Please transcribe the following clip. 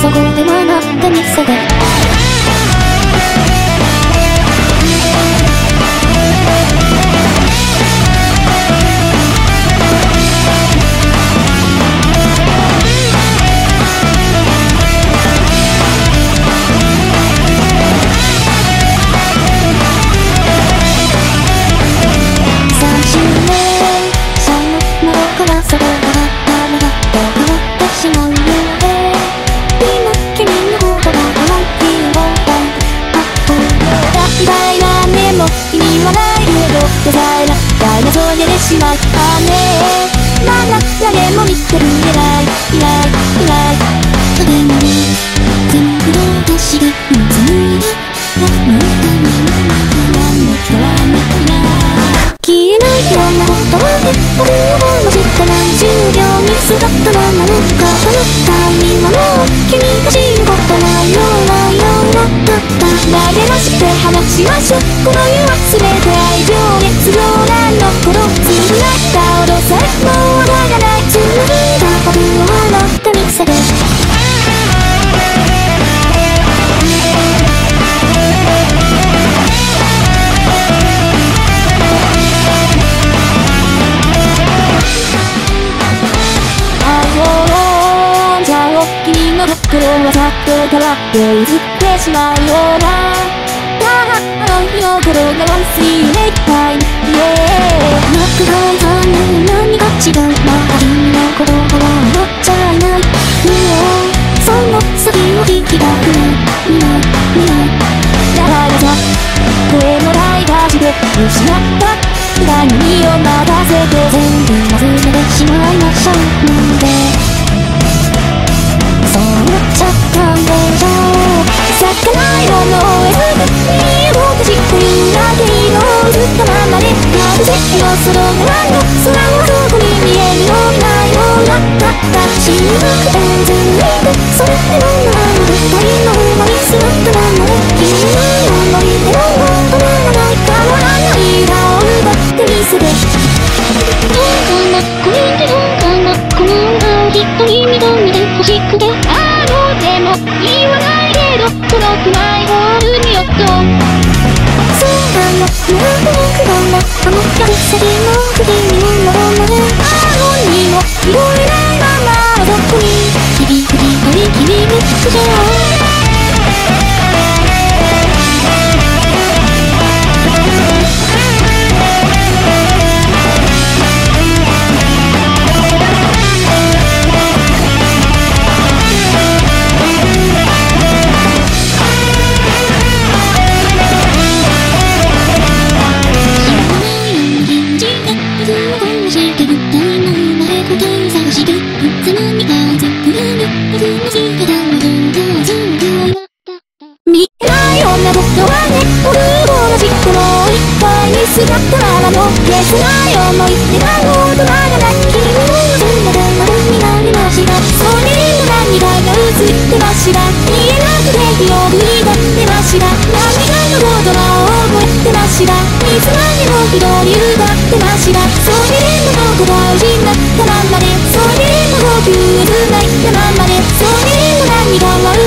そこザイナーダイナソーでしまったね。まだ誰も見てるいない。いないいない食べ物全部の足で水になる何の人は見てない消えないようなことで僕を知った何十秒ミスだったままのかそのタイミングも君が知ることないようなようなだった投げ出して話しましょうこの世は全て愛情お君の心はさっと変わって映ってしまうような。ああよ心がワンスリーメイクタイムイエーノックダウンさんの何が違うまあ君のことが笑っちゃいない。もうその先を引きたくないない見ないだからさ声のない味で失った。何を待たせて全部忘れてしまいましょう笑を一人認めて欲しくてあのでも言わないけど届くないホールによっと。そうなのなんと僕がなあの客席の首にもならない回にすがったままの消せない思い出がもう止まらない君の全て窓になりましたそれにも涙が映ってました見えなくて火を振りだってました涙の言葉を覚えてましたいつまでも一人歌ってましたそれでも僕は失ったままでそれでも僕を繋いだままでそれでも涙は埋まったまま